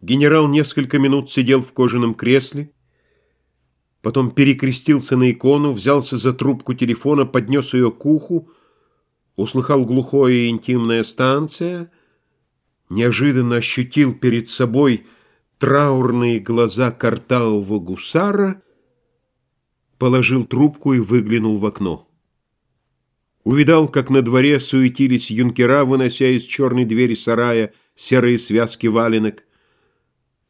Генерал несколько минут сидел в кожаном кресле, потом перекрестился на икону, взялся за трубку телефона, поднес ее к уху, услыхал глухое и интимная станция, неожиданно ощутил перед собой траурные глаза картавого гусара, положил трубку и выглянул в окно. Увидал, как на дворе суетились юнкера, вынося из черной двери сарая серые связки валенок,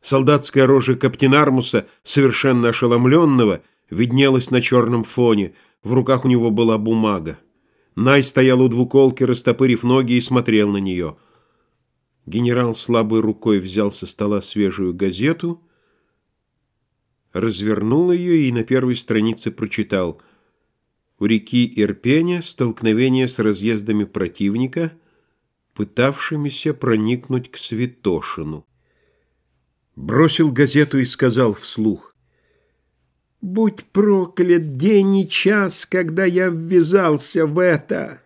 Солдатская рожа Каптенармуса, совершенно ошеломленного, виднелась на черном фоне. В руках у него была бумага. Най стоял у двуколки, растопырив ноги, и смотрел на нее. Генерал слабой рукой взял со стола свежую газету, развернул ее и на первой странице прочитал «У реки Ирпеня столкновение с разъездами противника, пытавшимися проникнуть к Святошину» бросил газету и сказал вслух. «Будь проклят день и час, когда я ввязался в это!»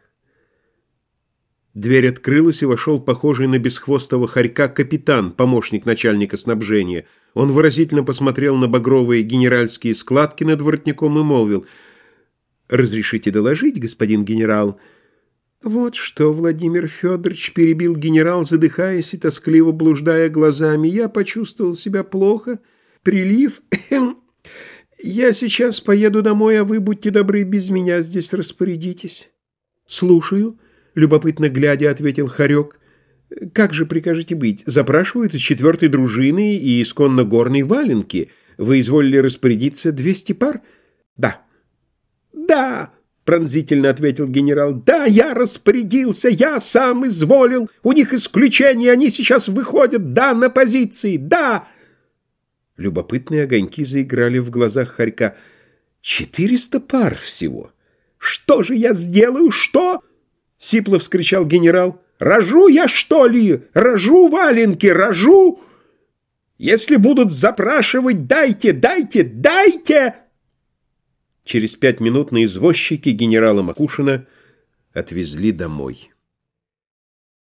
Дверь открылась, и вошел похожий на бесхвостого хорька капитан, помощник начальника снабжения. Он выразительно посмотрел на багровые генеральские складки над воротником и молвил. «Разрешите доложить, господин генерал?» «Вот что, Владимир Федорович, перебил генерал, задыхаясь и тоскливо блуждая глазами. Я почувствовал себя плохо. Прилив. Я сейчас поеду домой, а вы, будьте добры, без меня здесь распорядитесь». «Слушаю», — любопытно глядя, ответил Харек. «Как же прикажете быть? Запрашивают из четвертой дружины и исконно горной валенки. Вы изволили распорядиться двести пар?» «Да». «Да!» — пронзительно ответил генерал. «Да, я распорядился, я сам изволил. У них исключение, они сейчас выходят, да, на позиции, да!» Любопытные огоньки заиграли в глазах Харька. «Четыреста пар всего! Что же я сделаю, что?» Сипло вскричал генерал. «Рожу я, что ли? Рожу валенки, рожу! Если будут запрашивать, дайте, дайте, дайте!» Через пять минут на извозчике генерала Макушина отвезли домой.